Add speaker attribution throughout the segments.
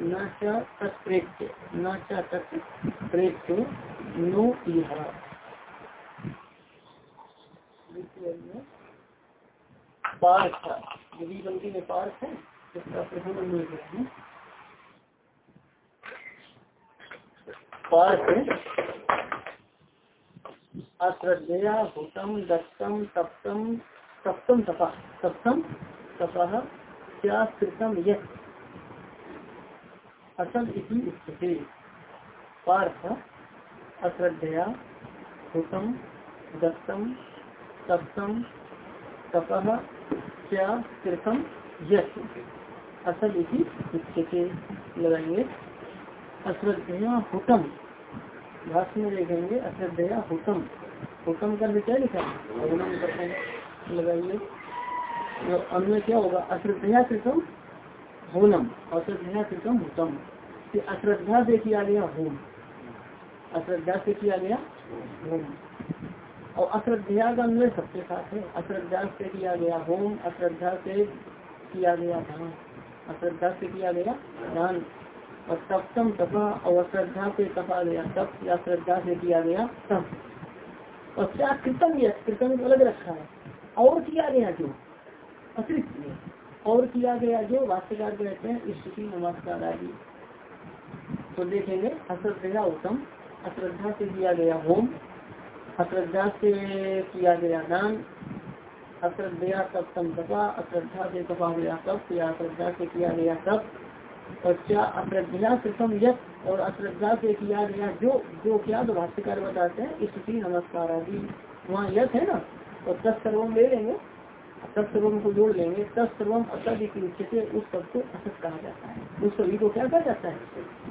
Speaker 1: न तत्प्रेत्य न तत्प्रेत्य नो यह पार्थ यदि गलती में पार्थ है। इसका प्रथम नहीं पार्थ अश्रद्धया भूतम, दत्तम सप्तम सप्तम तपा सप्तम तपा, क्या कृतम यह असल इसी स्थिति। पार्थ, अश्रद्धया भूतम दत्तम, सप्तम तपह क्या कृतम यश असल इसी स्थिति। लगाएँगे। अश्रद्धया, हुतम। भाष्य में देखेंगे, अश्रद्धया, हुतम। हुतम का क्या लिखा है? लगाइए तो अन्य क्या होगा? अश्रद्धया कृतम होनम, अश्रद्धया कृतम हुतम अश्रद्धा से किया गया होम अश्रद्धा से किया गया होम और अश्रद्धा का अन्वय सबके साथ है। अश्रद्धा से किया गया होम अश्रद्धा से किया गया दान। अश्रद्धा से किया गया दान। और सप्तम तपा, और अश्रद्धा से तपा गया तप, या श्रद्धा से किया गया तप। और क्या कृतम यह? कृतम अलग रखा है। और किया गया जो? अतिरिक्त और किया गया, जो वास्तवकार कहते हैं स्थिति नमस्कार आदि। तो देखेंगे अश्रद्धा उत्तम। अश्रद्धा से किया गया होम। अश्रद्धा से किया गया दान। अश्रद्धा सप्तम तपा। अश्रद्धा से तपा गया तप। या अश्रद्धा से किया गया तप। और क्या अश्रद्धा कृतम यश और अश्रद्धा से किया गया जो जो क्या तो भाष्यकार बताते हैं स्थिति नमस्कार आदि। वहाँ यथ है ना? तो तत्सर्वम ले लेंगे। तत्सर्वम को जोड़ लेंगे तत्सर्वम अत्यधिक से उस सबको असत कहा जाता है। उस सभी को क्या कहा जाता है?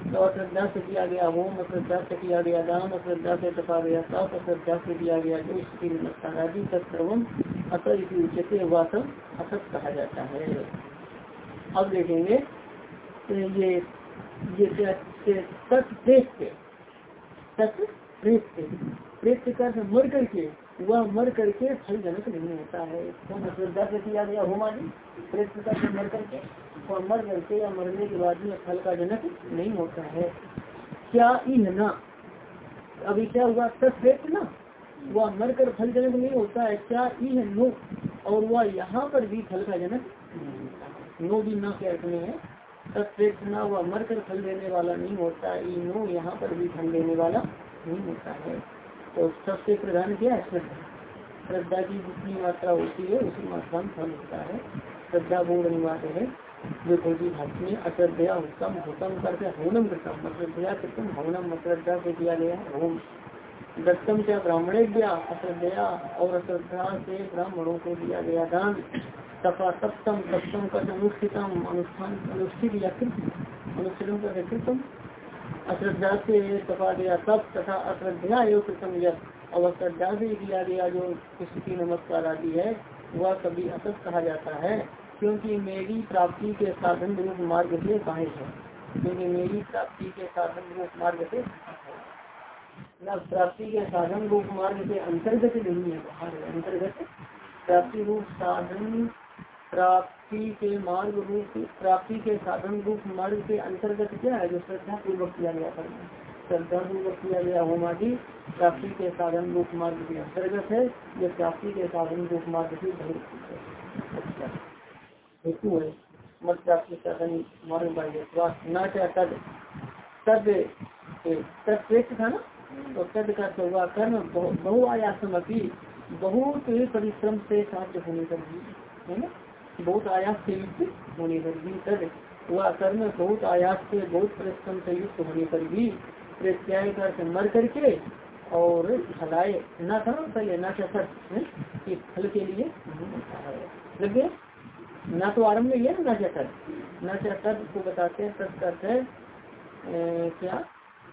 Speaker 1: तो अश्रद्धा से किया गया होम अश्रद्धा से किया गया दान अश्रद्धा से तपा गया तप अश्रद्धा से किया गया जो नमस्कार आदि तत्सर्वम अत्यधिक से वह सब असत कहा जाता है। अब देखेंगे ये ये तत् प्रेत प्रेत प्रेत कर मर करके वह मर करके फल जनक नहीं होता है। से किया गया होमादि प्रेत कर मर करके मर करके या मरने के बाद में फल का जनक नहीं होता है। क्या इन ना? अभी क्या हुआ? तत्प्रेत ना? वह मर कर फल जनक नहीं होता है। क्या इन नो? और वह यहाँ पर भी फल का जनक नो भी ना के अर्थ में है तत्प्रेतना वह मर कर फल देने वाला नहीं होता इनो यहाँ पर भी फल देने वाला नहीं होता है। तो सबसे प्रधान क्या है श्रद्धा श्रद्धा की जितनी मात्रा होती है, उसी मात्रा में फल होता है। श्रद्धा गुण अनिवार्य है। जो भोजी भाषी में अश्रद्धया उत्तम होतम करके होनम कृतम अश्रद्धया कृतम? होनम अश्रद्धा से किया गया होम दत्तम क्या ब्राह्मणे दिया अश्रद्धया और अश्रद्धा से ब्राह्मणों को दिया गया दान। तथा सप्तम सप्तम का अनुष्ठितम, अनुष्ठान, अनुष्ठित या अनुष्ठितम का कृतम। अश्रद्धा से तपा गया तप तथा अश्रद्धा कृतम यश और अश्रद्धा से किया गया जो स्थिति नमस्कार आदि है, वह कभी असत कहा जाता है, क्योंकि मेरी प्राप्ति के साधन रूप मार्ग से बाहर है। क्योंकि मेरी प्राप्ति के साधन रूप मार्ग से प्राप्ति के साधन रूप मार्ग के अंतर्गत नहीं है, बाहर अंतर्गत प्राप्ति रूप साधन प्राप्ति के मार्ग रूप, प्राप्ति के साधन रूप, मार्ग के अंतर्गत क्या है? जो श्रद्धा पूर्वक किया गया कर्म श्रद्धा पूर्वक किया गया होम आदि, प्राप्ति के साधन रूप, मार्ग के अंतर्गत है। जो प्राप्ति के साधन रूप, मार्ग से अच्छा। हेतु है। मत प्राप्ति साधन मार्ग न क्या तद। तद तद था ना? तो तद का हुआ कर्म बहुआयासम अपनी बहुत परिश्रम से साध्य होने भी है ना? बहुत आयास से युक्त होने पर भी तद वह कर्म बहुत आयास से बहुत परिश्रम से युक्त होने पर भी प्रत्याय कर मर करके और फलाए न था पहले न क्या सर कि फल के लिए लग गया। न तो आरंभ में है न सर न क्या सर को बताते हैं सत करते क्या?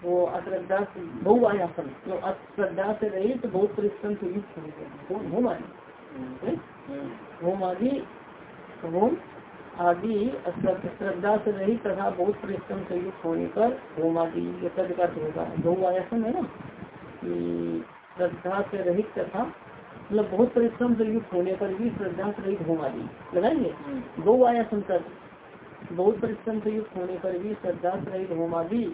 Speaker 1: वो अश्रद्धा बहुआयासन तो अश्रद्धा से रही तो बहुत परिश्रम से युक्त होने पर होम आदि होम आदि होम आदि श्रद्धा से रही तथा बहुत परिश्रम से युक्त होने पर होम आदि ये का होगा। बहुआयासन है ना? कि श्रद्धा से रहित तथा मतलब बहुत परिश्रम से युक्त होने पर भी श्रद्धा से रहित होम आदि। लगाएँगे दो आयासन तक बहुत परिश्रम से युक्त होने पर भी श्रद्धा से रहित होम आदि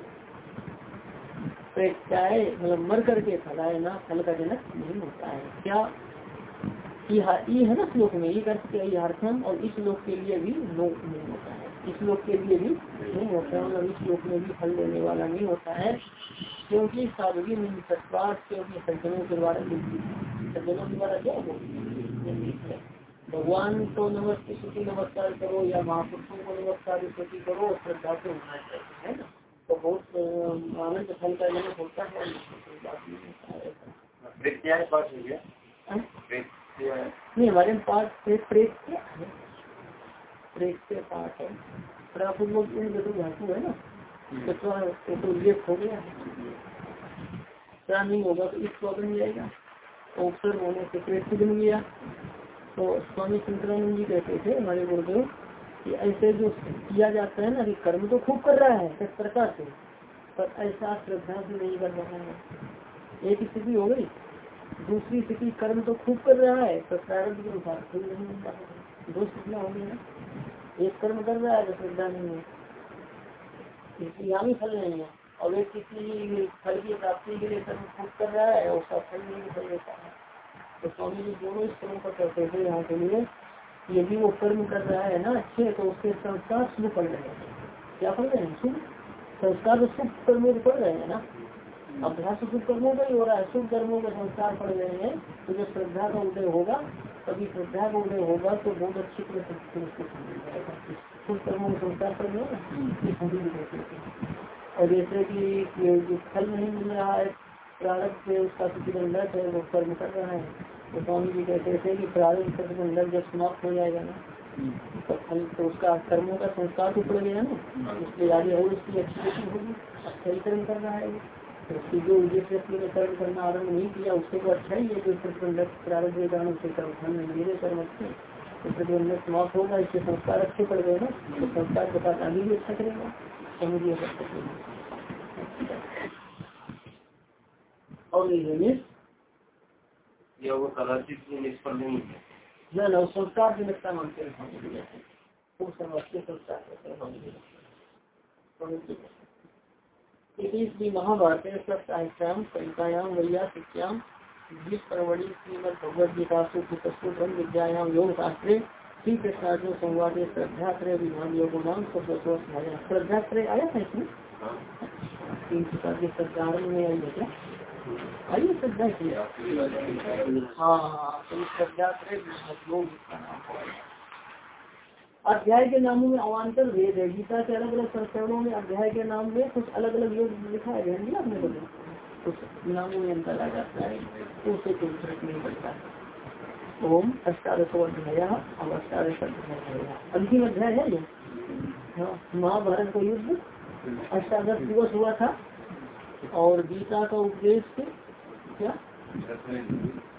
Speaker 1: मतलब मर करके फलाए ना फल का जनक नहीं होता है। क्या ये है ना श्लोक में ये अर्थ क्या यहार्थम और इस लोक के लिए भी लोक नहीं होता है। इस लोक के लिए भी नहीं होता है मतलब इस लोक में भी फल देने वाला नहीं होता है क्योंकि सत्वास क्योंकि सज्जनों के द्वारा सज्जनों के द्वारा क्या है। भगवान को नमस्ते स्तुति नमस्कार करो या महापुरुषों को नमस्कार स्तुति करो श्रद्धा से होना चाहिए है ना? तो बहुत आनंद फल का जनक होता है नहीं हमारे पास प्रेत क्या है। प्रेत के पाठ है। प्रापूर्वक धातु है ना? तो तो उल्लेख हो गया क्या नहीं होगा तो इस प्रॉब्लम जाएगा। अवसर होने से प्रेत बन गया। तो स्वामी शंकरानंद जी कहते थे हमारे गुरुदेव कि ऐसे जो किया जाता है ना कि कर्म तो खूब कर रहा है किस प्रकार से। पर ऐसा श्रद्धा से नहीं कर रहा है एक स्थिति हो गई? दूसरी स्थिति, कर्म तो खूब कर रहा है, पर प्रारंभ के अनुसार फल नहीं मिलता है दो स्थितियाँ हो गई एक कर्म कर रहा है तो श्रद्धा नहीं है। यहाँ भी फल नहीं है। और एक किसी फल की प्राप्ति के लिए कर्म खूब कर रहा है उसका फल नहीं फल देता है। तो स्वामी जी दोनों इस कर्म पर करते थे यहाँ के लिए। यदि वो कर्म कर रहा है ना अच्छे तो उसके संस्कार शुभ पड़ रहे हैं क्या पढ़ रहे हैं शुभ? संस्कार तो शुभ कर्मों पढ़ रहे हैं ना। अभ्यास शुभ कर्मों का ही हो रहा है। शुभ कर्मों के संस्कार पड़ रहे हैं तो जब श्रद्धा का उदय होगा कभी श्रद्धा का उदय होगा तो बहुत अच्छी तरह शुभ कर्मों के संस्कार पड़ रहे और जैसे की जो फल नहीं मिल रहा है प्रारंभ से उसका प्रतिबंधक है वो कर्म कर रहा है। तो स्वामी जी कहते थे कि प्रारंभ कर्म जब समाप्त हो जाएगा ना तो फल तो उसका कर्मों का संस्कार तो पड़ गया ना इसलिए आगे और उसकी अच्छी होगी। अच्छा ही कर्म कर रहा है उसकी जो जिस व्यक्ति ने कर्म करना आरंभ नहीं किया उससे तो अच्छा ही है जो प्रतिबंधक प्रारंभ कारण से कर्म नहीं मिले कर्म अच्छे तो प्रतिबंधक समाप्त होगा इसके संस्कार अच्छे पड़ गए ना तो संस्कार के साथ आगे भी अच्छा करेगा समझिए और
Speaker 2: या वो कदाचित निष्फल नहीं है।
Speaker 1: न न संस्कार की निष्ठा मानते हैं वो समझते संस्कार इसलिए महाभारत साहित्याम परवड़ी श्रीमद भगवद गीता विद्यायाम योग शास्त्रे श्री कृष्णार्जुन संवाद श्रद्धात्रय विधान योग नाम श्रद्धात्रय आया था इसमें? हाँ। तीन प्रकार के श्रद्धा में आई है क्या? आइए श्रद्धा की हाँ हाँ तो श्रद्धा अध्याय के नामों में अवान्तर भेद है। गीता के अलग अलग संस्करणों में अध्याय के नाम में कुछ अलग अलग योग लिखा है। ध्यान अपने बदल कुछ नामों में अंतर आ जाता है। तो उसे कोई फ़र्क नहीं पड़ता। ओम अष्टादशो अध्याय और अष्टादश अध्याय अंतिम अध्याय है ये? हाँ महाभारत का युद्ध। अष्टादश दिवस हुआ था। और गीता का उपदेश क्या?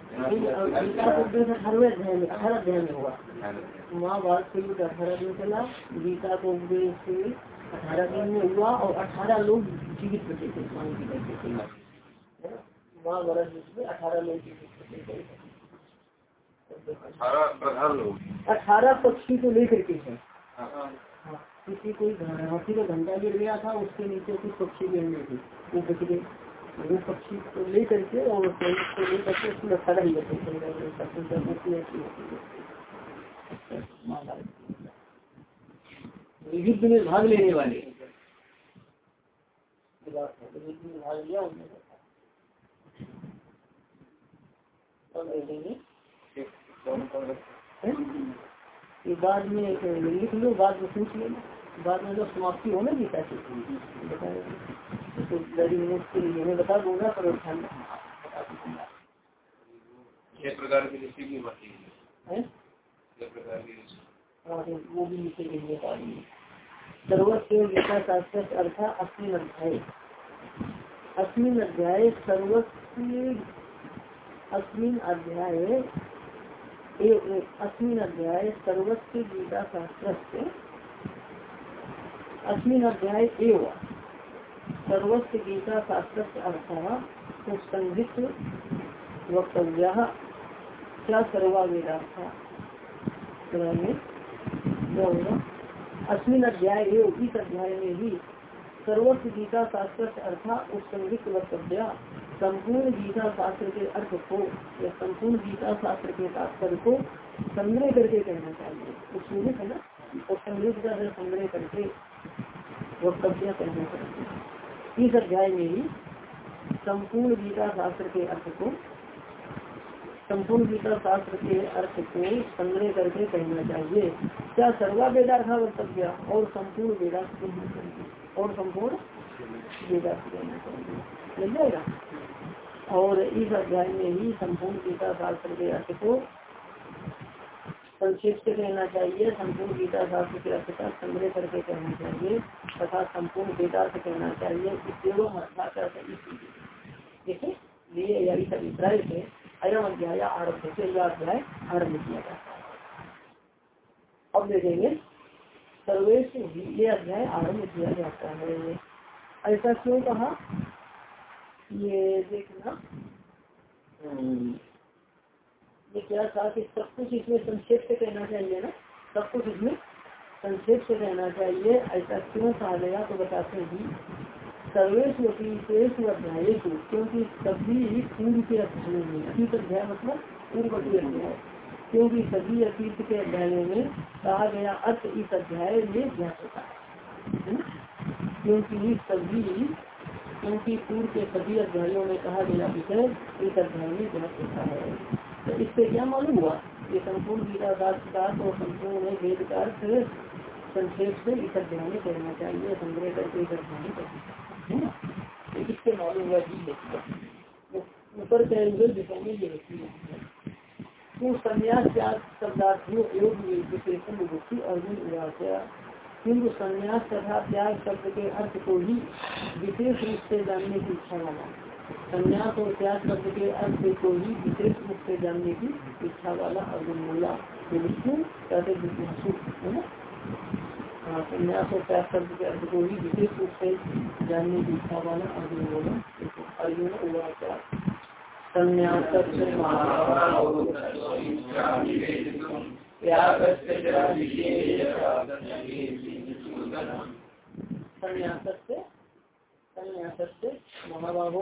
Speaker 1: अठारह महाभारत युद्ध अठारह दिन चला गीता का उपदेश अठारह दिन में हुआ और अठारह लोग जीवित बचे थे महाभारत में अठारह लोग अठारह पक्षी को लेकर के है किसी कोई हाथी का घंटा गिर गया था उसके नीचे कुछ पक्षी गिरने थे वो बच गए पक्षी को ले करके और को ले करके उसमें खड़ा ही युद्ध में भाग लेने वाले युद्ध में भाग लिया उन्होंने बाद में लिख लो बाद में पूछ लेना। बाद में जब समाप्ति हो। ना गीता की तो बड़ी बता दूँगा पर ध्यान
Speaker 2: प्रकार की ऋषि की
Speaker 1: है वो भी लिखेंगे सर्वस्व गीता शास्त्र अर्थ अस्मिन अध्याय। अस्मिन अध्याय सर्वस्व अस्मिन अध्याय अस्मिन अध्याय सर्वस्व गीता शास्त्र अस्मिन अध्याय एव सर्वस्व गीता शास्त्र अर्थ संहित वक्तव्य क्या सर्वा अस्मिन अध्याय एवं इस अध्याय में ही सर्वस्व गीता शास्त्र अर्थात उत्संगित वक्तव्य संपूर्ण गीता शास्त्र के अर्थ को या संपूर्ण गीता शास्त्र के तात्पर्य को संग्रह करके कहना चाहिए। उसमें है ना? और संग्रह का संग्रह करके वक्तव्य कहना चाहिए इस अध्याय में ही संपूर्ण गीता शास्त्र के अर्थ को, संपूर्ण गीता शास्त्र के अर्थ को संग्रह करके कहना चाहिए। क्या सर्वा वेदार्थ वक्तव्य और संपूर्ण वेदार्थ और संपूर्ण वेदार्थ कहना चाहिए मिल जाएगा? और इस अध्याय में ही संपूर्ण गीता शास्त्र के अर्थ को संक्षिप्त कहना चाहिए, संपूर्ण गीता शास्त्र के अर्थ का संग्रह करके कहना चाहिए, तथा संपूर्ण वेदार्थ कहना चाहिए इस अभिप्राय से अयम अध्याय आरंभ से यह अध्याय आरंभ किया जाता है। अब देखेंगे, सर्वेश ये अध्याय आरंभ किया जाता है। ऐसा क्यों कहा? ये देखना। ये क्या था कि सब कुछ इसमें संक्षेप से कहना चाहिए ना? सब कुछ इसमें संक्षेप से कहना चाहिए, ऐसा क्यों कहा गया तो बताते हैं सर्वेश अध्याय क्योंकि सभी पूर्व के अध्यायों में अतीत अध्याय मतलब पूर्व पूर्ववर्ती अध्याय। क्योंकि सभी अतीत के अध्यायों में कहा गया अर्थ इस अध्याय में ज्ञात होता है क्योंकि सभी, क्योंकि पूर्व के सभी अध्यायों में कहा गया विषय इस अध्याय में ज्ञात होता है। तो इससे क्या मालूम हुआ? ये संपूर्ण गीता का और संपूर्ण वेद का अर्थ संक्षेप से इस अध्याय करना चाहिए, संग्रह करके में करना चाहिए। तो इससे मालूम हुआ जी ऊपर कहे में ये तो विशेषण अर्जुन उदास संन्यास तथा त्याग शब्द के अर्थ को ही विशेष रूप से जानने की इच्छा वाला संन्यास और त्याग शब्द के अर्थ को ही विशेष रूप से जानने की इच्छा वाला अर्जुन बोला है ना? हाँ संन्यास और त्याग शब्द के अर्थ को ही विशेष रूप से जानने की इच्छा वाला अर्जुन बोला अर्जुन उवाचा संन्यास संन्यासस्य महाबाहो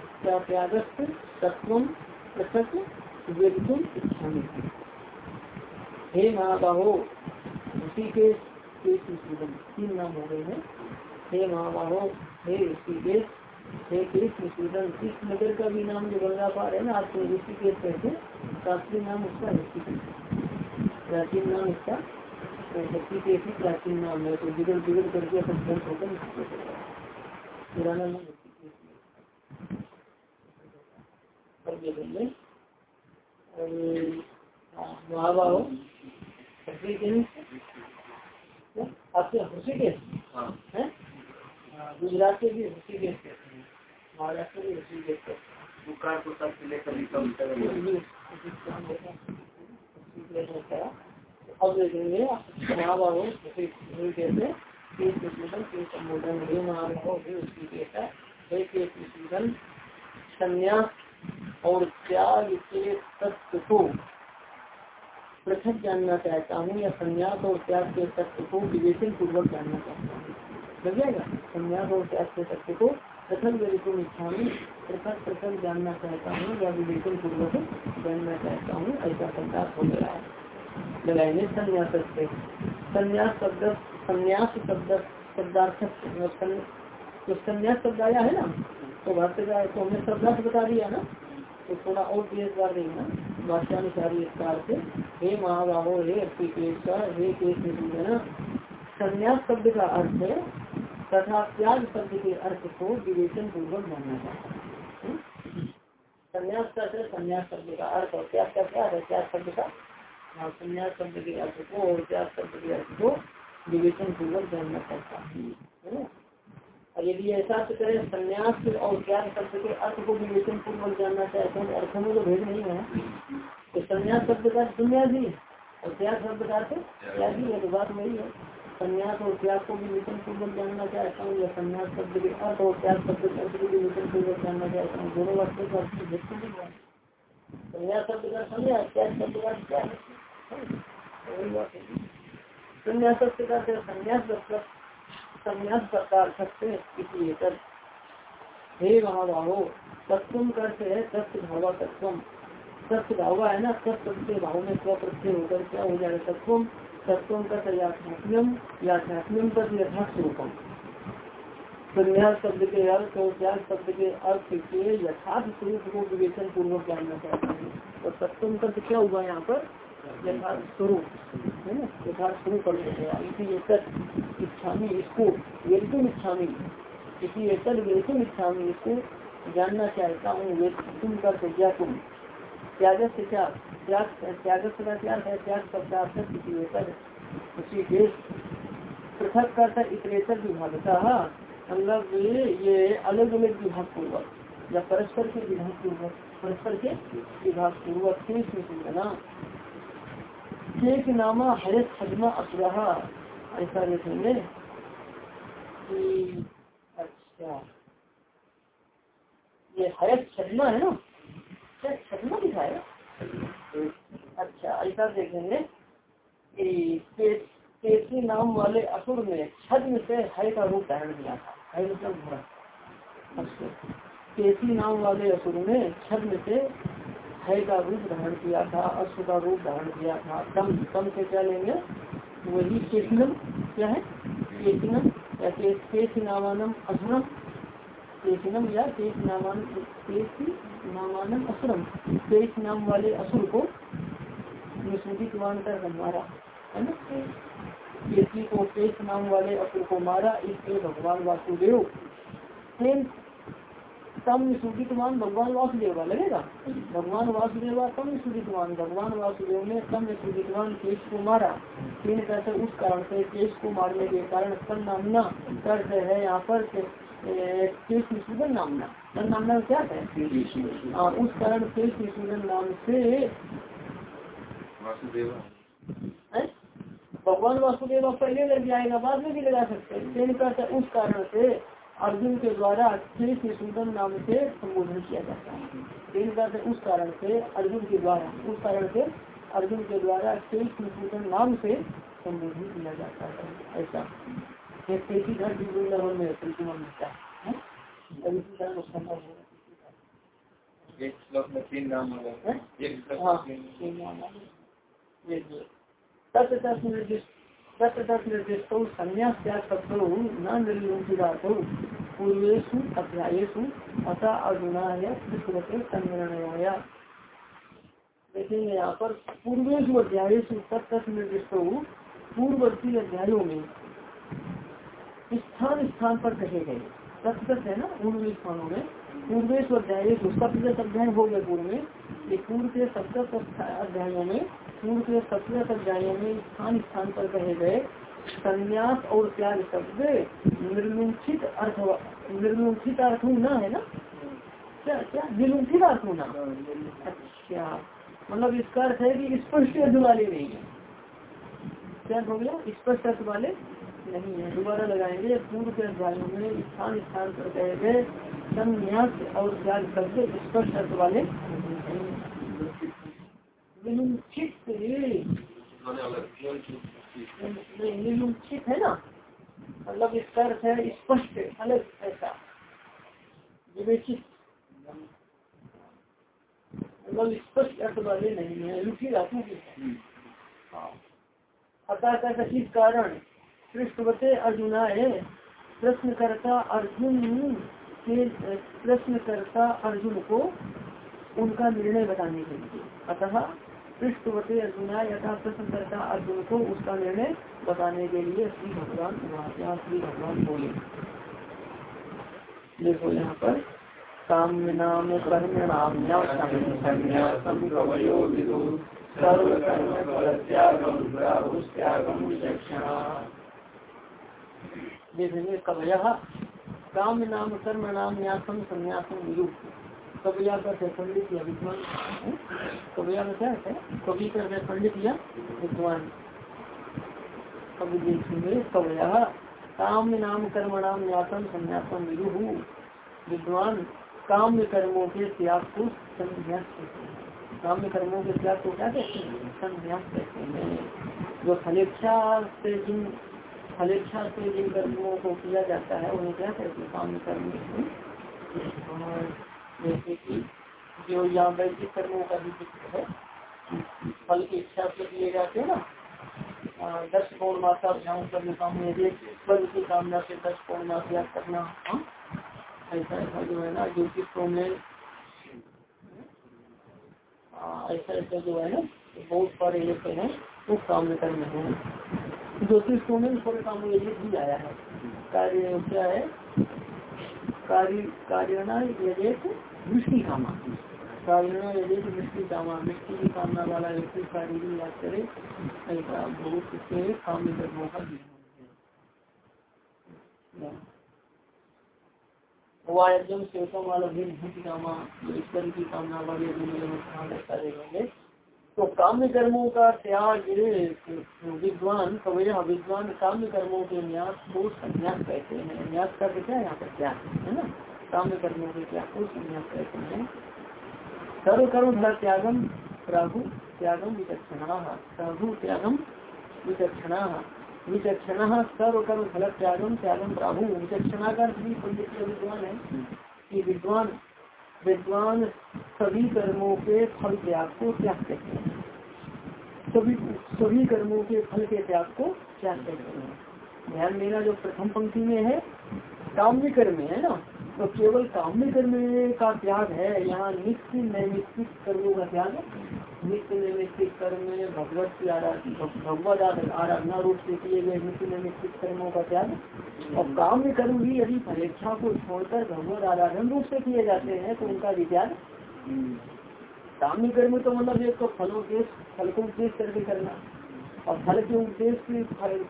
Speaker 1: हे महाबाहो, ऋषिकेश तीन नाम हो गए हैं। हे महाबाहो, हे हे कृष्ण सूदन इस नगर का भी नाम जो गंगा पार है ना, आपको ऋषिकेश कहते शास्त्रीय नाम उसका ऋषिकेश प्राचीन नाम उसका प्राचीन नाम है तो बिगड़ बिगड़ करके अपन ग्रंथ होकर पुराना नाम ऋषिकेश आपके ऋषिकेश है। गुजरात के भी ऋषिकेश कहते हैं महाराष्ट्र के ऋषिकेश कहते हैं अब देखेंगे महाबाहो कहते संबोधन हे महाबाहो हे ऋषिकेश हे के संन्यास और त्याग के तत्व को पृथक जानना चाहता हूँ या संन्यास और त्याग के तत्व को विवेचन पूर्वक जानना चाहता हूँ? संन्यास और त्याग के तत्व को पृथक विवेचन इच्छा में पृथक पृथक जानना चाहता हूँ या विवेचन पूर्वक जानना चाहता हूँ? ऐसा संन्यास हो गया है। लगाएँगे संन्यास से। संन्यास शब्द संन्यास शब्द, शब्दार्थ तो संन्यास शब्द आया है ना? तो का तो हमने शब्दार्थ बता दिया ना? तो थोड़ा और क्लियर कर रही ना? भाष्यानुसारी इस से, हे महाबाहो, हे का हे केश संन्यास शब्द का अर्थ है, तथा त्याग शब्द के अर्थ को विवेचन पूर्वक मानना चाहिए। संन्यास का संन्यास शब्द का अर्थ और त्याग का क्या है? त्याग शब्द का? हाँ संन्यास शब्द के अर्थ को और त्याग शब्द के अर्थ को विवेचन पूर्वक जानना पड़ता है। यदि ऐसा तो करें, संन्यास और ज्ञान शब्द के अर्थ को विवेचन पूर्वक जानना चाहते हैं अर्थ में तो भेद नहीं है। तो संन्यास शब्द का ही और त्याग शब्द का त्यागी है तो बात वही है। संन्यास और त्याग को विवेचन पूर्वक जानना चाहता हूँ, या संन्यास शब्द के अर्थ और त्याग शब्द के अर्थ को विवेचन पूर्वक जानना चाहता हूँ, दोनों वास्तव का अर्थ भेद तो नहीं है। संन्यास शब्द का संन्यास त्याग शब्द का संन्यास शब्द का संन्यास किसी हे महाभावो तत्व करते है भावा तत्व भावा है ना से भाव में प्रत्यय होकर क्या हो जाएगा? तत्व तत्व याथात्म्यम याथात्म्यम रूपम संन्यास शब्द के अर्थ और त्याग शब्द के अर्थ के यथार्थ स्वरूप को विवेचन पूर्वक जानना चाहते हैं। और तत्व का क्या हुआ यहाँ पर? यथार्थ स्वरूप है ना? यथार्थ स्वरूप कर गया इसी इच्छामी इसको वेलकुम इच्छामी इसी एकल वेलकुम इच्छामी इसको जानना चाहता हूँ वेलकुम का प्रज्ञा तुम। त्याग से क्या? त्याग त्याग का क्या है? त्याग उसी पृथक इतरेतर मतलब ये अलग अलग विभाग पूर्वक, या परस्पर के विभाग पूर्वक, परस्पर के विभाग पूर्वक नामा? हरे छदमा असुरा ऐसा देखेंगे अच्छा। ये हरे छदमा है ना? क्या छदमा दिखाएगा अच्छा ऐसा देखेंगे। केसी नाम वाले असुर में छद्म से हरे का रूप धारण किया था। हरे मतलब घोड़ा अच्छा। केसी नाम वाले असुर में छद्म से है का रूप धारण किया था अश्व का रूप धारण किया था। कम कम से क्या लेंगे? वही केशनम क्या है? केशनम या केश नामानम असुरम केशनम या केश नामान नामानम असुरम। केश नाम वाले असुर को निशूदित मानकर मारा, है ना? केसी को केश नाम वाले असुर को मारा, इसलिए भगवान वासुदेव तम मान भगवान वासुदेवा लगेगा? भगवान वासुदेवा तम मान भगवान वासुदेव ने तम मान केश को मारा तीन कहते उस कारण से केश को मारने के कारण सन नामना करते है यहाँ पर केश निषूदन नामना। सन नामना क्या है? हाँ उस कारण केश निषूदन नाम से भगवान वासुदेवा पहले लग जाएगा बाद में भी लगा सकते हैं। उस कारण से अर्जुन के द्वारा शेष निषूदन नाम से संबोधन किया जाता है। तीन से उस कारण से अर्जुन के द्वारा उस कारण से अर्जुन के द्वारा शेष निषूदन नाम से संबोधन किया जाता है। ऐसा। तेज़ी घर भी वृंदावन में प्रतिमा मिलता है? तत्व निर्दिष्ट निर्दिष्ट संन्यास त्याग न अतः संग्रहणाया देखेंगे यहाँ पर तत्त निर्दिष्ट पूर्ववर्ती अध्यायों में स्थान स्थान पर कहे गए तत्त है ना पूर्व स्थानों में पूर्वेश अध्याय सप्तश अध्याय हो गए पूर्व में। ये पूर्व के सप्तश अध्यायों में पूर्व के सत्रह अध्यायों में स्थान स्थान पर कहे गए संन्यास और त्याग शब्द निर्लुंठित अर्थ निर्लुंठित अर्थ न है ना? क्या क्या? निर्लुंठित अर्थ होना? अच्छा मतलब इसका अर्थ है कि स्पष्ट अर्थ वाले नहीं है। क्या हो गया? स्पष्ट अर्थ वाले नहीं है। दोबारा लगाएँगे पूर्व के अध्यायों में स्थान स्थान पर कहे गए संन्यास और त्याग शब्द स्पष्ट अर्थ वाले निलुंठित निलुंठित है ना? मतलब इसका अर्थ है स्पष्ट अलग ऐसा। विवेचित। मतलब स्पष्ट अर्थ वाले नहीं है रुचि धातु की हाँ। अतः किस कारण पृष्ठवते अर्जुना है प्रश्न करता अर्जुन के प्रश्नकर्ता अर्जुन को उनका निर्णय बताने के लिए। अतः पृष्ठवते अर्जुना यथा प्रश्नकर्ता अर्जुन को उसका निर्णय बताने के लिए श्री भगवान यहाँ श्री भगवान बोले। देखो यहाँ पर। नाम कर्म नाम देखेंगे कवय काम नाम कर्म नाम न्यासम संन्यासम विरु कविया का पंडित या विद्वान? कविया का क्या है कवि का है पंडित या विद्वान। देखेंगे काम नाम कर्म नाम न्यासम संन्यासम विद्वान काम कर्मों के त्याग को संन्यास कहते हैं। काम कर्मों के त्याग को क्या कहते हैं? संन्यास कहते हैं। जो फलेच्छा से जिन फलेच्छा से जिन कर्मों को किया जाता है, उन्हें क्या कहते हैं? काम कर्म। जैसे कि जो यहाँ वैदिक कर्मों का भी ज़िक्र है, फल की इच्छा से किए जाते हैं ना दस पौन माता ध्यान करने काम फल की कामना से दस मास याद करना ऐसा ऐसा जो है ना ज्योतिषों में ऐसा ऐसा जो है ना, बहुत सारे ऐसे हैं वो काम कर्म है। ज्योतिषों में थोड़े काम भी आया है। कार्य क्या है? यजेत कामा यजेत कामा की कामना वाला व्यक्ति याद करे ऐसा से काम कर्मों का ज्ञान वायजम सेवकम वाला भी भूति कामा जो ईश्वर की कामना वाले देखेंगे तो काम्य कर्मों का त्याग विद्वान कवैया विद्वान काम्य कर्मों के न्यास को संन्यास कहते हैं। न्यास का क्या यहाँ पर त्याग है ना? काम्य कर्मों के त्याग को संन्यास कहते हैं। सर्व कर्म फल त्यागम राहु त्यागम विचक्षणा राहु त्यागम विचक्षणा। विचक्षण सर्व कर्म फल त्यागम त्यागम राहु विचक्षणा का विद्वान है कि विद्वान विद्वान सभी कर्मों के फल त्याग को त्याग करते हैं। सभी सभी कर्मों के फल के त्याग को त्याग करते हैं। ध्यान देना, जो प्रथम पंक्ति में है काम्य कर्म है ना? तो केवल काम्य कर्म का त्याग है, यहाँ नित्य नैमित्तिक कर्मों का त्याग नित्य नैमित्तिक कर्म में भगवत की आराधना भगवत आराधना रूप से किए गए नित्य नैमित्तिक कर्मों का त्याग और काम्य कर्म भी यदि परीक्षा को छोड़कर भगवत आराधन रूप से किए जाते हैं तो उनका भी त्याग काम्य कर्म तो मतलब एक तो फलों के फल को उपदेश करके करना, और फल के उद्देश्य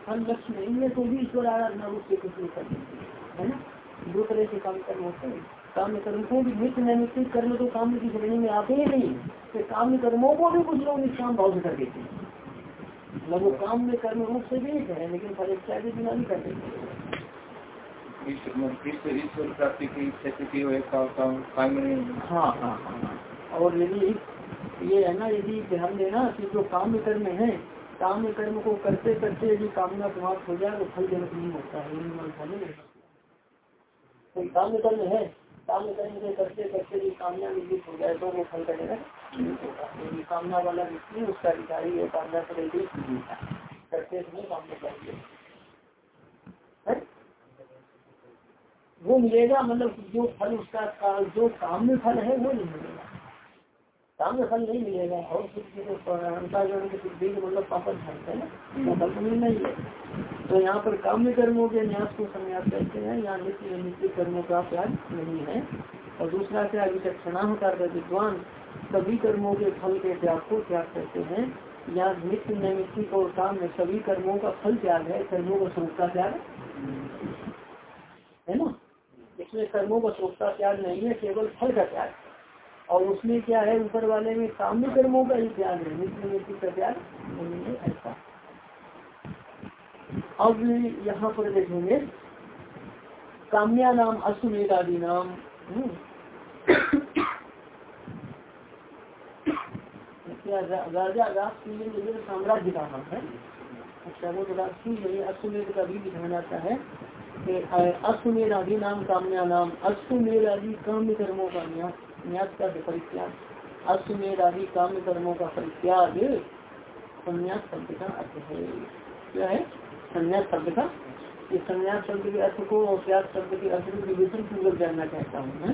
Speaker 1: फल लक्ष्य नहीं है तो भी ईश्वर आराधना रूप से कुछ नहीं करते है ना? दो तरह के काम कर्म होते हैं। काम कर्म को भी नित्य नैमित्तिक कर्म तो काम की श्रेणी में आते ही नहीं तो काम कर्मों को भी कुछ लोग निष्काम भाव से कर देते हैं। मतलब वो काम में कर्म रूप से भी है लेकिन इच्छा के बिना भी कर देते
Speaker 2: की इच्छा
Speaker 1: हाँ। हाँ हाँ और यदि ये है ना यदि ध्यान देना कि जो काम कर्म है काम कर्म को करते करते यदि कामना समाप्त हो जाए तो फल जनक नहीं होता है नहीं कोई काम कर्म है? काम कर्म के करते करते भी कामना निवृत्त हो जाए तो वो फल करेगा। होगा कामना वाला व्यक्ति उसका अधिकारी है, कामना से करते समय कामना चाहिए वो मिलेगा मतलब जो फल उसका जो काम फल है, वो नहीं मिलेगा। काम फल नहीं मिलेगा। और सिद्धि मतलब पापड़ धरते हैं वो फल तो मिलना ही है। तो यहाँ पर काम्य कर्मों के न्यास को संन्यास कहते हैं। यहाँ नित्य नित्य कर्मों का त्याग नहीं है। और दूसरा क्या विचक्षणा कर विद्वान सभी कर्मों के फल के त्याग को त्याग करते हैं। यहाँ नित्य नैमित्तिक और काम में सभी कर्मों का फल त्याग है। कर्मों का स्वरूप का त्याग है ना? इसमें कर्मों का स्वरूप का त्याग नहीं है केवल फल का त्याग। और उसमें क्या है, ऊपर वाले में काम्य कर्मों का ही त्याग है मित्र नित्य का त्याग नहीं है ऐसा। अब यहाँ पर देखेंगे, काम्या नाम अश्वमेध नाम हम्म। राजा राष्ट्र साम्राज्य का नाम है। अच्छा वो राष्ट्रीय अश्वमेध का भी दिखाना आता है। अश्वमेध आदि नाम काम्या नाम अश्वमेध आदि काम्य कर्मों का न्यास का परित्याग। अश्वमेध आदि काम्य कर्मों का परित्याग, संन्यास शब्द का अर्थ है। क्या है? संन्यास शब्द का? कि संन्यास शब्द के अर्थ को और त्याग शब्द के अर्थ को विवेचन पूर्वक जानना चाहता हूँ मैं।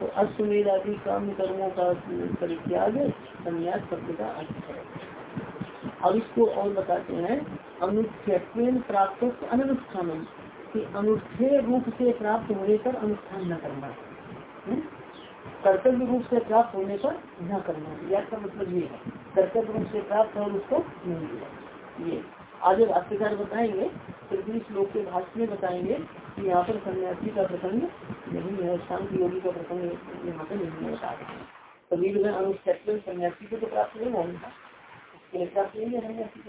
Speaker 1: तो अश्वमेध आदि काम कर्मों का परित्याग, संन्यास शब्द का अर्थ है। अब इसको और बताते हैं। अनुच्छेद प्राप्त अनुष्ठान कि अनुष्ठेय रूप से प्राप्त होने पर अनुष्ठान न करना। हम्म? कर्तव्य रूप से प्राप्त होने पर न करना। यह का मतलब ये है, कर्तव्य रूप से प्राप्त और उसको नहीं दिया। ये। आगे भाष्यकार बताएँगे, फिर पृथ्वी श्लोक के भाष्य में बताएँगे कि यहाँ पर सन्यासी का प्रसंग नहीं है, शांत योगी का प्रसंग यहाँ पर नहीं बता रहे में अनुच्छेद सन्यासी को तो प्राप्त नहीं होगा। प्राप्त नहीं है सन्यासी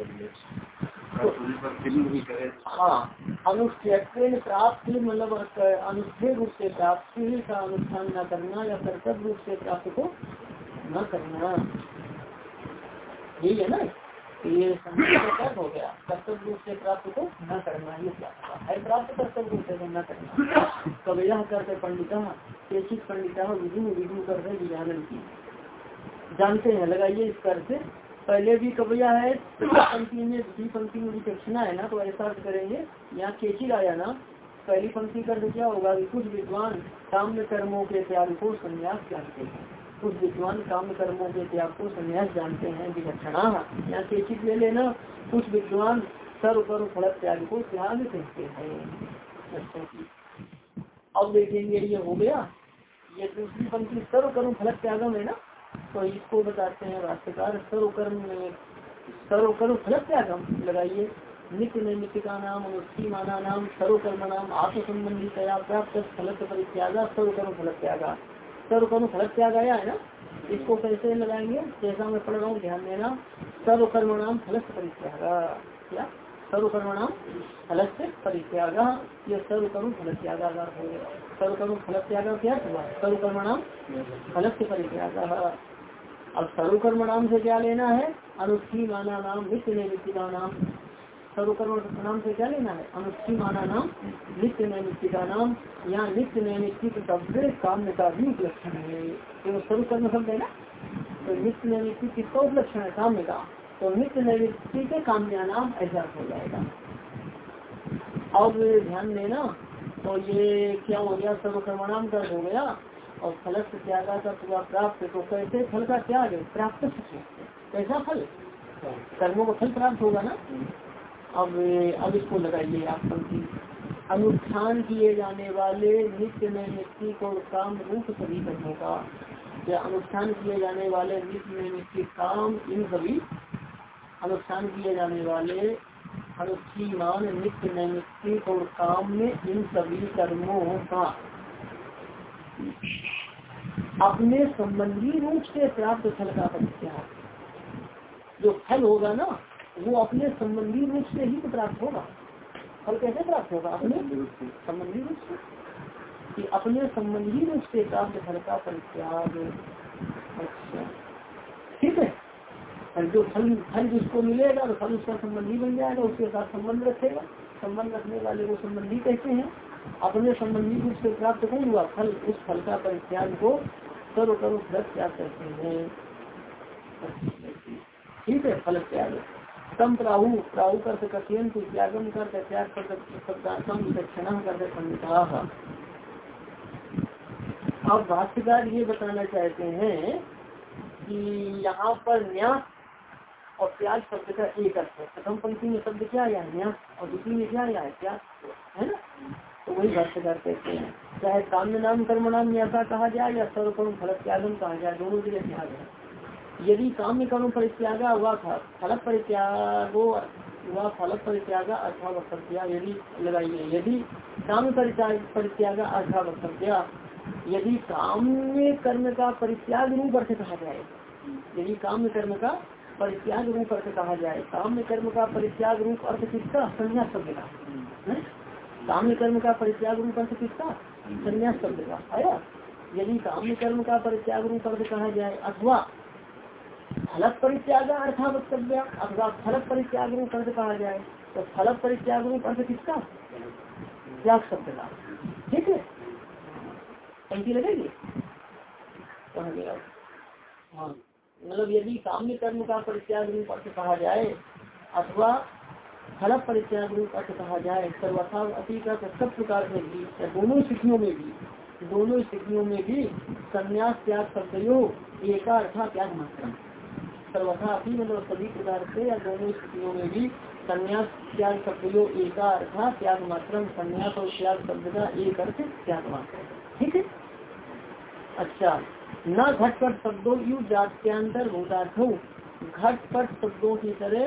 Speaker 1: हाँ अनुच्छेद प्राप्त मतलब अनुच्छेद रूप से प्राप्त का अनुष्ठान न करना या कर्तव्य रूप से प्राप्त को न करना। यही है ना? ये हो गया। कर्तव्य रूप से प्राप्त को न करना, ये क्या है प्राप्त कर्तव्य रूप से न करना। कब यह करते पंडिता, केचित पंडिता, विधु विधु कर की। जानते हैं, लगाइए इस कर से। पहले भी कबया है? पंक्ति में दूसरी पंक्ति में विचक्षणा है ना तो ऐसा करेंगे। यहाँ केचिल आया ना, पहली पंक्ति का तो क्या होगा कि कुछ विद्वान काम्य कर्मों के त्याग को संन्यास जानते हैं। कुछ विद्वान काम्य कर्मों के त्याग को संन्यास जानते हैं विचक्षणा यहाँ केचित ले लेना, कुछ विद्वान सर्व कर्म फल त्याग को त्याग कहते हैं। अब देखेंगे ये हो गया। ये दूसरी पंक्ति सर्व कर्म फल त्यागम है ना तो इसको बताते हैं भाष्यकार सर्वकर्म सर्वकर्म फल त्यागम लगाइए। नित्य नैमित्य का नाम, अनुष्ठी माना नाम सर्वकर्म नाम आत्म संबंधी तया प्राप्त फल परित्यागा सर्वकर्म फल त्यागा सर्वकर्म फल त्याग आया है ना? इसको कैसे लगाएँगे? जैसा मैं पढ़ रहा हूँ, ध्यान देना। सर्वकर्म नाम फल परित्यागा। क्या सर्वकर्म नाम फल से परित्यागा यह सर्वकर्म फल त्यागा सर्वकर्म फल त्यागा क्या हुआ। सर्वकर्म नाम फल से परित्यागा। अब सर्वकर्म नाम से क्या लेना है? अनुष्ठी माना नाम नित्य नैमित्तिका नाम सर्वकर्म नाम से क्या लेना है? अनुष्ठी माना नाम नित्य नैमित्तिका नाम यहाँ नित्य नैमित्तिक शब्द काम्य का भी उपलक्षण है। सर्वकर्म शब्द है ना? तो नित्य नैमित्तिक किसका उपलक्षण है? काम्य का। तो नित्य नैमित्तिक काम्या नाम ऐसा हो जाएगा। अब ध्यान देना तो ये क्या हो गया? सर्वकर्म का हो गया। और फल से त्यागा का पूरा प्राप्त तो कैसे फल का त्याग प्राप्त कैसा फल? कर्मों का फल प्राप्त होगा ना? अब अब इसको लगाइए आप पंक्ति। अनुष्ठान किए जाने वाले नित्य में मिट्टी को काम रूप सभी कर्मों का। या अनुष्ठान किए जाने वाले नित्य में मिट्टी काम इन सभी। अनुष्ठान किए जाने वाले अनुष्ठीमान नित्य नैमित्तिक और काम में इन सभी कर्मों का। अपने संबंधी रूप से प्राप्त फल का परित्याग। जो फल होगा ना, वो अपने संबंधी रूप से ही तो प्राप्त होगा। फल कैसे प्राप्त होगा? अपने संबंधी रूप से। कि अपने संबंधी रूप से प्राप्त फल का परित्याग। अच्छा। ठीक है? जो फल फल जिसको मिलेगा तो फल उसका संबंधी बन जाएगा, उसके साथ संबंध रखेगा। संबंध रखने वाले को संबंधी कहते हैं। अपने संबंधी रूप से प्राप्त कौन हुआ, फल, उस फल का परित्याग को सर्व करो त्याग कहते हैं? ठीक है, फल त्याग। तम प्राहु प्राहु कर कथियन तो त्यागम कर त्याग कर संहिता। अब भाष्यकार ये बताना चाहते हैं कि यहाँ पर न्यास और त्याग शब्द का एक अर्थ है। प्रथम पंक्ति में शब्द क्या आया? न्यास। और दूसरी में क्या आया? है त्याग। है ना? तो वही भाष्यकार कहते हैं। चाहे काम्य नाम, कर्म नाम ऐसा कहा जाए या सर्वकर्म फल त्यागम कहा जाए, दोनों के लिए त्याग है। यदि काम्य कर्म परित्यागा था फल परित्यागो, वह फल परित्यागा अर्था वक्तव्या, यदि लगाइए। यदि काम्य परित्याग वक्तव्या, यदि काम्य कर्म का परित्याग रूप अर्थ कहा जाए। यदि काम्य कर्म का परित्याग रूप अर्थ कहा जाए काम्य कर्म का परित्याग रूप अर्थ किसका? संज्ञा शब्द का काम्य कर्म का परित्याग रूप अर्थ किसका संन्यास शब्द का आया? यदि काम्य कर्म का परित्याग रूप अर्थ कहा जाए अथवा फलक परित्याग अर्था वक्तव्य अथवा फलक परित्याग रूप अर्थ कहा जाए तो फलक परित्याग रूप अर्थ किसका त्याग शब्द का ठीक है? पंक्ति लगेगी? हाँ। मतलब यदि काम्य कर्म का परित्याग रूप अर्थ कहा जाए, अथवा फल परित्याग रूप अर्थ कहा जाए सर्वथा अति का सब प्रकार से भी, या दोनों स्थितियों में भी, दोनों स्थितियों में भी संन्यास, त्याग शब्दयो एका अर्था त्याग मात्र। सर्वथा अति मतलब सभी प्रकार से या दोनों स्थितियों में भी संन्यास, त्याग शब्दयो एका अर्था त्याग मात्र संन्यास और त्याग शब्द का एक अर्थ त्याग मात्र। ठीक है? अच्छा न घटपट शब्दों यु जात्यांतर भूतार्थ घटपट शब्दों की तरह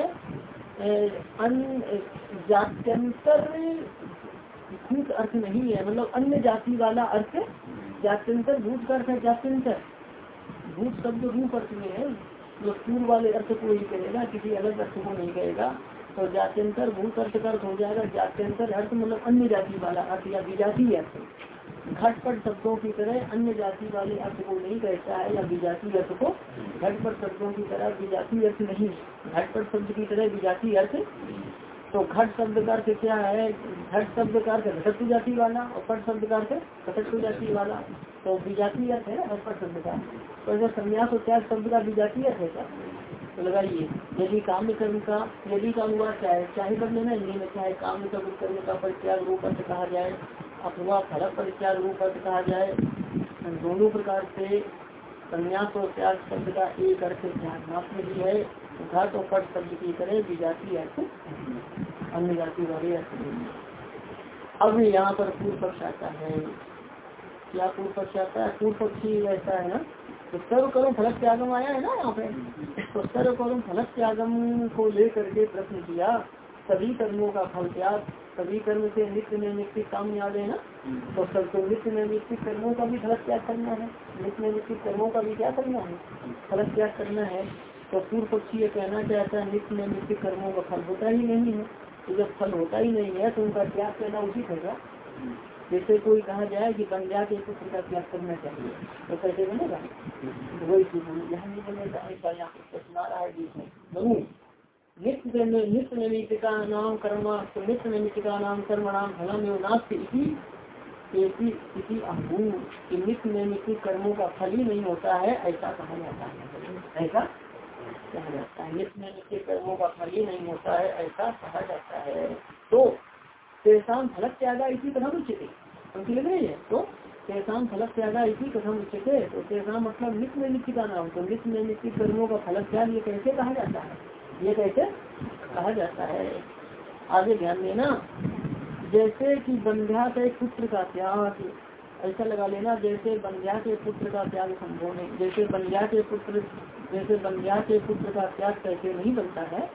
Speaker 1: जात्यंतर भूत अर्थ नहीं है मतलब अन्य जाति वाला अर्थ जात्यंतर, भूत का अर्थ है जात्यंतर। भूत शब्द रूप अर्थ में है, जो पूर्व वाले अर्थ को ही कहेगा, किसी अलग अर्थ को नहीं कहेगा तो जात्यंतर, भूत अर्थ का अर्थ हो जाएगा जात्यंतर अर्थ मतलब अन्य जाति वाला अर्थ या विजाति अर्थ। घटपट शब्दों की तरह अन्य जाति वाले अर्थ को नहीं कहता है या विजाति अर्थ को। घटपट शब्दों की तरह विजाति अर्थ नहीं। घटपट शब्द की तरह विजाति अर्थ तो घट शब्द का अर्थ क्या है? घट शब्द का अर्थ घटत्व जाति वाला और पट शब्द का अर्थ घटत्व जाति वाला। तो विजाति अर्थ है ना, घटपट शब्द का। तो अगर संन्यास और त्याग शब्द का विजाति अर्थ है क्या? तो लगाइए, यदि काम कर्म का, यदि का अनुवाद चाहे चाहे कर लेना हिंदी में चाहे काम कर्म का परित्याग रूप अर्थ कहा जाए अथवा फल परित्याग रूप अर्थ कहा जाए दोनों प्रकार से संन्यास और त्याग शब्द का एक अर्थ ध्यान मात्र भी है घट और पट शब्द की तरह विजाति अर्थ अन्य जाति वाले अर्थ अब यहाँ पर पूर्व पक्ष आता है। क्या पूर्व पक्ष आता है? पूर्व पक्षी ऐसा है ना? तो सर्व कर्म फलक त्यागम आया है ना यहाँ पे? तो सर्व कर्म फलक त्यागम को लेकर के प्रश्न किया, सभी कर्मों का फल त्याग सभी कर्म से नित्य नैमित्तिक काम याद है ना? तो सब तो नित्य नैमित्तिक कर्मों का भी फलक त्याग करना है। नित्य नैमित्तिक कर्मों का भी क्या करना है? फलक त्याग करना है। तो पूर्व पक्षी ये कहना चाहता है नित्य नैमित्तिक कर्मों का फल होता ही नहीं है। तो जब फल होता ही नहीं है तो उनका त्याग करना उचित होगा। जैसे कोई कहा जाए कि बंध्या के पुत्र का त्याग करना चाहिए तो कैसे बनेगा? वही चीज़ यहाँ नहीं बनेगा ऐसा यहाँ पर आ रहा है बीच में। नित्य नित्य नाम कर्म तो नित्य नैमित्तिका नाम कर्म नाम फलम एवं नास्ति कि नित्य नैमित्तिक कर्मों का फल ही नहीं होता है ऐसा कहा जाता है ऐसा कहा जाता है नित्य कर्मों का फल ही नहीं होता है ऐसा कहा जाता है तो तेसाम फलक त्यागा इसी कथम उचित पंक्ति लग रही है तो तेसाम फलक त्यागा इसी कथम उचित है तो तेसाम मतलब नित्य नैमित्तिक नाम तो नित्य नैमित्तिक कर्मों का फलक त्याग ये कैसे कहा जाता है ये कैसे कहा जाता है। आगे ध्यान देना। जैसे कि बंध्या के पुत्र का त्याग, ऐसा लगा लेना, जैसे बंध्या के पुत्र का त्याग संभव नहीं। जैसे बंध्या के पुत्र, जैसे बंध्या के पुत्र का त्याग कैसे नहीं बनता है,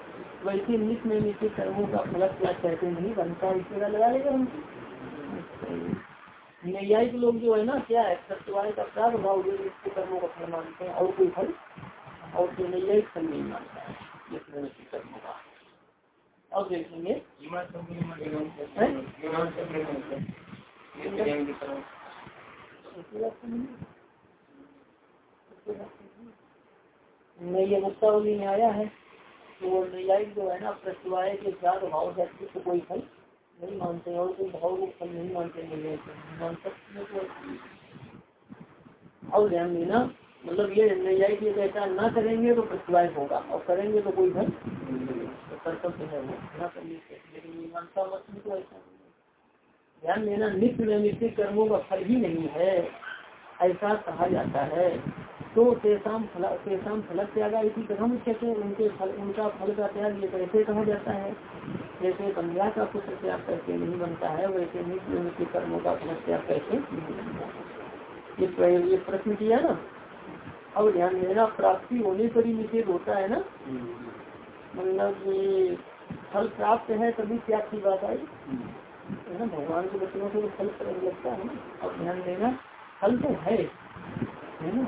Speaker 1: वैसे नित्य नैमित्तिक कर्मों का फलक त्याग कैसे नहीं बनता इस जगह लगा लेगा हम। न्यायिक लोग जो है ना, क्या है? सत्यवाय का प्राग भाव जो नित्य कर्मों का फल मानते हैं, और कोई फल, और कोई न्यायिक फल नहीं मानता है। नित्य नैमित्तिक कर्मों अब देखेंगे नहीं ये मुक्तावली में आया है तो वो न्यायिक जो है ना प्रस्तुवाय के साथ भाव से तो कोई फल नहीं मानते और कोई भाव को फल नहीं मानते, नहीं मान सकते और ध्यान देना मतलब ये न्यायिक ये कहता है ना करेंगे तो प्रस्तुवाय होगा। और करेंगे तो कोई फल तो कर्तव्य है वो। ना करने से लेकिन तो ऐसा ध्यान देना, नित्य नैमित्तिक कर्मों का फल ही नहीं है। ऐसा कहा जाता है। तो तेसाम फल, तेसाम फलक त्यागा इसी कथम उच्चते उनके फल, उनका फल का त्याग ये कैसे कहा जाता है? जैसे कन्या का पुत्र त्याग कैसे नहीं बनता है, वैसे नित्य नित्य कर्मों का फल त्याग कैसे नहीं बनता ये प्रश्न किया ना? अब ध्यान देना प्राप्ति होने पर ही निषेध होता है ना? मतलब ये फल प्राप्त है तभी त्याग की बात आई? है ना? भगवान के बच्चों से फल लगता है ना? अब ध्यान देना फल तो है है ना?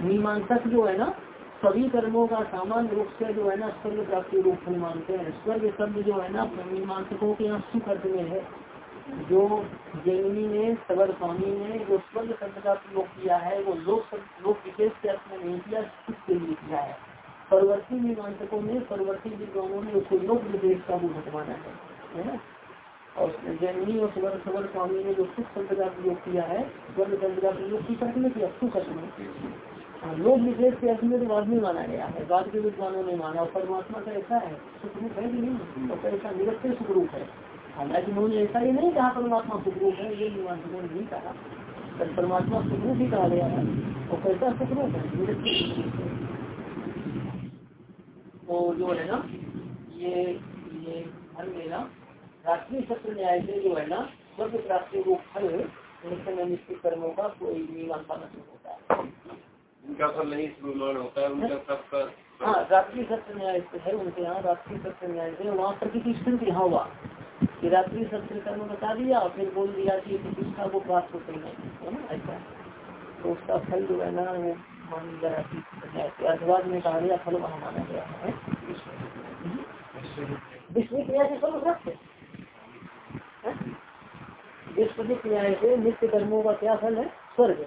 Speaker 1: मीमांसक जो है ना सभी कर्मों का सामान्य रूप से जो है ना स्वर्ग प्राप्ति रूप फल मानते हैं। स्वर्ग शब्द जो है ना मीमांसकों के यहाँ सुख अर्थ में है। जो जैनी ने सबर स्वामी ने जो स्वर्ग शब्द का प्रयोग किया है वो लोक लोक विशेष के अर्थ में नहीं किया सुख के लिए किया है। परवर्ती मीमांसकों ने परवर्ती विद्वानों ने उसको लोक विशेष का रूप माना है ना? और जैनी और सबर सबर स्वामी ने जो सुख शब्द का प्रयोग किया है स्वर्ग शब्द का प्रयोग किस अर्थ में किया? सुख अर्थ में। हाँ, लोग विशेष के अर्थ में तो बाद में माना गया है। बाद के विद्वानों ने माना और परमात्मा का ऐसा है सुखरूप है कि नहीं? तो ऐसा निरक्षर सुखरूप है। हालाँकि उन्होंने ऐसा ही नहीं कहा परमात्मा सुखरूप है ये मीमांसकों ने नहीं कहा। पर परमात्मा सुखरूप ही कहा गया है। और कैसा सुखरूप है? निरक्षर तो जो है ना ये ये फल मेरा राष्ट्रीय सत्र न्याय से जो है ना स्वर्ग प्राप्ति को फल निश्चय निश्चित कर्मों का कोई मीमांसा नहीं होता है
Speaker 2: उनका फल नहीं होता है उनका सबका
Speaker 1: हाँ रात्रि सत्र न्याय है उनके यहाँ रात्रि सत्र न्याय से वहाँ प्रतिष्ठित यहाँ हुआ। कि रात्रि सत्र कर्म बता दिया और फिर बोल दिया कि प्रतिष्ठा को प्राप्त होते हैं है ना? ऐसा तो उसका फल जो है ना, वो मान सत्र अर्थवाद में कहा गया फल वहाँ माना गया है विश्व क्रिया से फल है? बृहस्पति क्रिया से नित्य कर्मों का क्या फल है? स्वर्ग।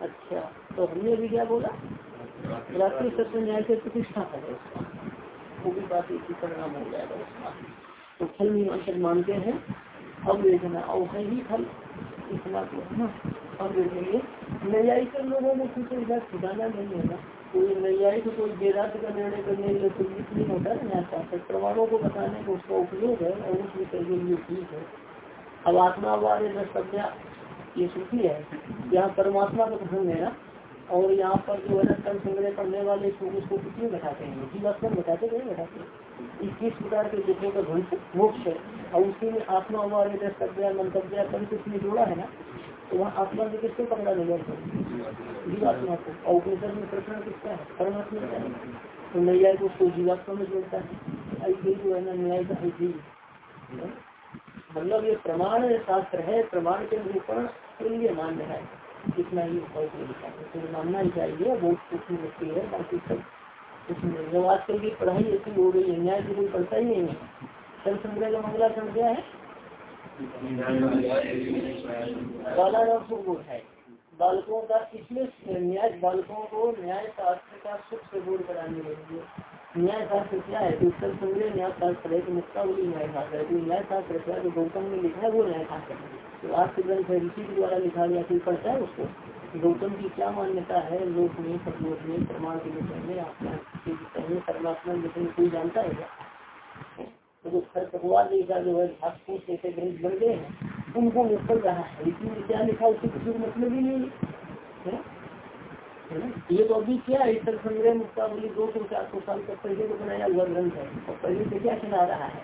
Speaker 1: अच्छा तो हमने भी क्या बोला? रात्रि सत्य न्याय से प्रतिष्ठा फल है उसका वो भी बात इसी परिणाम हो जाएगा। उसका तो फल मीमांसक मानते हैं। अब देखना और है ही फल इतना तो है ना। देखेंगे न्यायिक लोगों में कुछ इधर ठिकाना नहीं है ना। कोई न्यायिक कोई वेदांत का निर्णय करने के लिए कुछ नहीं होता है न्यायशास्त्र प्रमाणों को बताने का उसका उपयोग है और उस विषय के लिए ठीक है। अब आत्मा वाले द्रष्टव्या ये सूखी है, यहाँ परमात्मा का प्रसंग है ना। और यहाँ पर जो है कर्म संग्रह करने वाले उसको कितने बैठाते हैं। जीवात्मा बैठाते नहीं बैठाते इक्कीस प्रकार के दुखों का ध्वंस मोक्ष है। और उसी में आत्मा वाले द्रष्टव्या मंतव्या कर्म किसने जोड़ा है ना तो वहाँ आत्मा से किसको पकड़ा नहीं जाता? जीवात्मा को। और उपनिषद में प्रश्न किसका है? परमात्मा का है। तो नैया को उसको जीवात्मा में जोड़ता है। ऐसे जो है ना, न्याय का ऐसे मतलब ये प्रमाण शास्त्र है, प्रमाण के निरूपण के लिए मान्य है। कितना ही है तो मानना ही चाहिए बहुत कुछ मुक्ति है, बाकी सब उसमें जब आजकल की पढ़ाई ऐसी हो गई है, न्याय की कोई पढ़ता ही नहीं है। कल संग्रह का मंगला क्या है। बाला सुख है। बालकों का इसमें न्याय, बालकों को न्याय शास्त्र का सुख से दूर कराने के लिए। न्याय शास्त्र क्या है? तो उत्तर संग्रह न्याय शास्त्र है मुक्तावली न्याय शास्त्र है। तो न्याय शास्त्र क्या जो गौतम ने लिखा है, वो न्याय शास्त्र है। तो आज के ग्रंथ है ऋषि द्वारा लिखा गया कोई पढ़ता है उसको? गौतम की क्या मान्यता है? लोक में, सतलोक में, प्रमाण के विषय में के विषय में परमात्मा के विषय में कोई जानता है क्या? तो खर भगवान जैसा जो है भागपुर जैसे ग्रंथ बन गए हैं, उनको निकल रहा है। लेकिन क्या लिखा, उससे किसी को मतलब ही नहीं है। ये तो अभी क्या है सर संग्रह मुक्तावली दो सौ, चार सौ साल तक पहले तो बनाया हुआ ग्रंथ है। और पहले से क्या चला रहा है?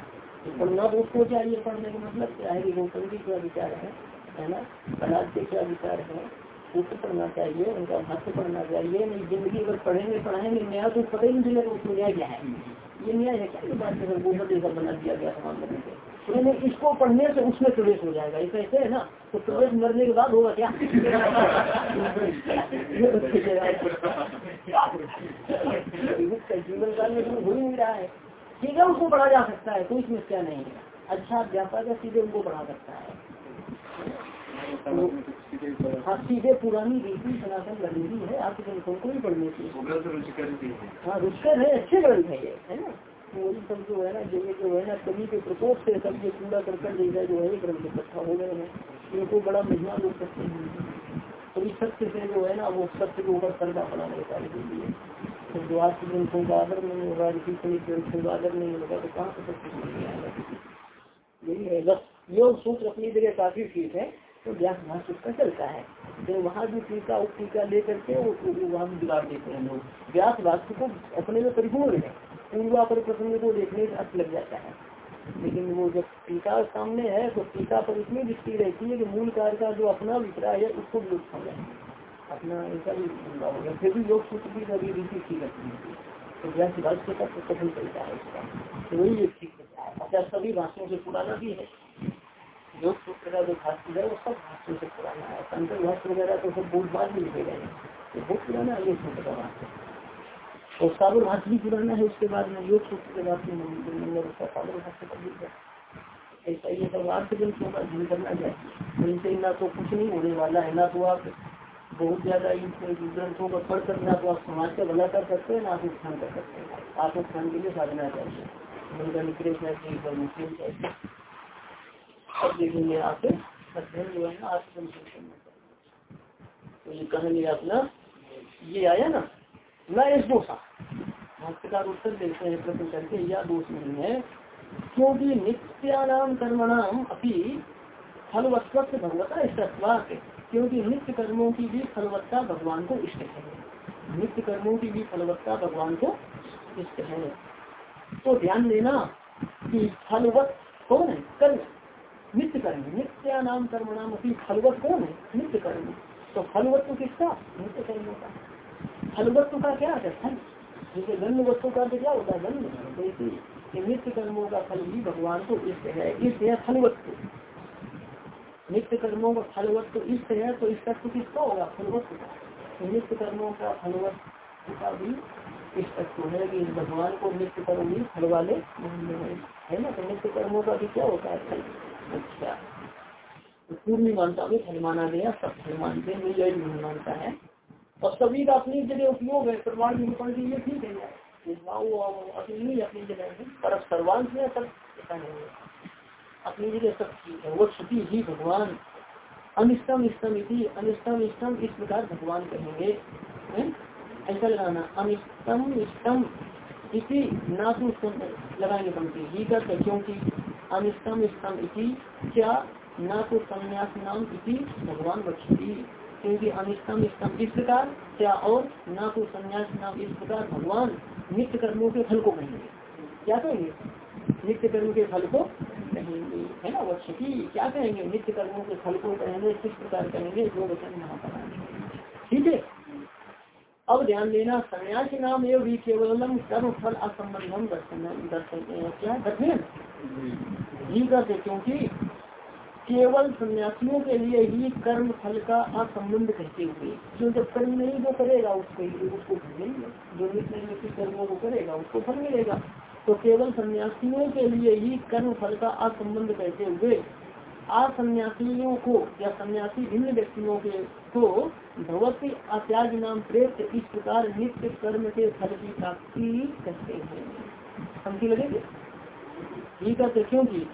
Speaker 1: पढ़ना तो उसको चाहिए पढ़ने का मतलब क्या है? कि गौतम जी क्या विचार है? है ना? प्रहलाद के क्या विचार है? उसको पढ़ना चाहिए उनका भाष्य पढ़ना चाहिए नहीं, ज़िंदगी अगर पढ़ेंगे, पढ़ाएँगे न्याय तो पता ही नहीं चलेगा उसमें न्याय क्या है। ये न्याय है क्या? बात है गोबर जैसा बना दिया गया समान करने से मैंने इसको पढ़ने से उसमें प्रवेश हो जाएगा। ये कैसे है ना तो प्रवेश मरने के बाद होगा क्या? जीवन काल में हो ही नहीं रहा है। ठीक है, उसको पढ़ा जा सकता है, कोई समस्या नहीं है। अच्छा अध्यापक सीधे उनको पढ़ा सकता है। हाँ सीधे पुरानी रीति सनातन रणनीति है आपके ग्रंथों को भी पढ़ने की हाँ। रुचकर है। अच्छे ग्रंथ है ये है ना? वही सब जो है ना जो जो है ना कभी के प्रकोप से सब ये कूड़ा करकट जैसा जो है ग्रंथ इकट्ठा हो गए हैं। इनको बड़ा महिमा लोग करते हैं। तो इस सत्य से जो है ना वो सत्य के ऊपर पर्दा पड़ा रहता है तो जो आज के ग्रंथों का आदर नहीं होगा ऋषि ग्रंथों का आदर नहीं होगा तो कहाँ से सत्य यही है बस योग सूत्र अपनी जगह काफ़ी ठीक है। तो व्यास भाष उसका चलता है। तो वहाँ भी टीका, उप टीका लेकर के वहाँ भी बिगाड़ देते हैं लोग। व्यास भाष्य को अपने में परिपूर्ण है। पूर्वा पर प्रसंग को देखने का अर्थ लग जाता है। लेकिन वो जब टीका सामने है तो टीका पर इतनी दृष्टि रहती है कि मूल कार्य का जो अपना अभिप्राय है, उसको विलुप्त हो जाए अपना ऐसा भी हो गया फिर भी योग सूत्र की कभी रीति ठीक रहती है तो व्यास भाष्य का कथन चलता है उसका। तो वही ठीक रहता है। अच्छा सभी भाषाओं से पुराना भी है। योग सूत्र का जो भाष्य है, वो सब भाष्यों से पुराना है। शंकर भाष्य वगैरह तो सब बहुत बाद में लिखे गए हैं। तो बहुत पुराना है सूत्र का भाष्य और सागर भाष्य भी पुराना है, उसके बाद में योग सूत्र के बाद में नंबर उसका सागर भाष्य का भी ऐसा ये सब आठ ग्रंथों का अध्ययन करना चाहिए इनसे ना तो कुछ नहीं होने वाला है, ना तो आप बहुत ज़्यादा इन ग्रंथों को पढ़ कर ना तो आप समाज का भला कर सकते हैं, ना आप उत्थान कर सकते हैं। आप आत्मोत्थान के लिए साधना चाहिए मंगल निकृष्ण चाहिए अब देखेंगे आप ना ये अपना ये आया ना न इस दोषा भाष्यकार उत्तर देते हैं प्रश्न करके यह दोष नहीं है क्योंकि नित्यानाम कर्मणाम अपनी फलवत्व भगवता इष्टत्वात क्योंकि नित्य कर्मों की भी फलवत्ता भगवान को इष्ट है नित्य कर्मों की भी फलवत्ता भगवान को इष्ट है तो ध्यान देना कि फलवत कौन है? कर्म नित्य कर्म नित्या नाम कर्म नाम अपनी फलवत कौन है नित्य कर्म। तो फलवत्व किसका? नित्य कर्म का। फलवत्व का क्या है? फल। जैसे गंध वस्तु का क्या होता है? गंध नित्य कर्मों का फल भी भगवान को इष्ट है इष्ट है फलवत्व नित्य कर्मों का फलवत्व इष्ट है तो इस तत्व किसका होगा? फलवत्व का। तो नित्य कर्मों का फलवत्व का भी इस तत्व है कि भगवान को नित्य कर्म भी फल वाले है ना? तो नित्य कर्मों का भी क्या होता है? फल। अच्छा। पूर्णी मानता भी फल माना गया सब फल मानते हैं यही मानता है। और सभी का अपनी जगह उपयोग है निरूपण के लिए ठीक है। अपनी अपनी जगह है। पर सर्वांश में सब है। अपनी जगह सब ठीक है। वो छुपी ही भगवान। अनिष्टम, इष्टम इति, अनिष्टम, इष्टम, इस प्रकार भगवान कहेंगे। ऐसा लगाना। अनिष्टम, इष्टम इति, ना तो लगाएँगे पंक्ति। ही करते क्योंकि अनिष्टम इष्टम इति क्या न तो संन्यास नाम इति भगवान बच्ची क्योंकि अनिष्टम इष्टम इस प्रकार क्या और ना तो संन्यास नाम इस प्रकार भगवान नित्य कर्मों के फल को कहेंगे। क्या कहेंगे? नित्य कर्म के फल को कहेंगे, है ना वक्ष की क्या कहेंगे? नित्य कर्मों के फल को कहेंगे, किस प्रकार कहेंगे? जो वचन यहाँ पर आएँगे ठीक है? अब ध्यान देना सन्यासी नाम ये भी केवलम कर्म फल असंबंधम दर्शन दर्शन क्या दर्शन ही करते क्योंकि केवल सन्यासियों के लिए ही कर्म फल का असंबंध कहते हुए जो जब कर्म नहीं जो करेगा उसके लिए उसको फल मिलेगा। जो नित्य नित्य कर्मों को करेगा उसको फल मिलेगा। तो केवल सन्यासियों के लिए ही कर्म फल का असंबंध कहते हुए असन्यासियों को या सन्यासी भिन्न व्यक्तियों के को भगवती आचार्य नाम प्रेत इस प्रकार नित्य कर्म के फल की प्राप्ति करते हैं। समझी लगेगी? ठीक है क्योंकि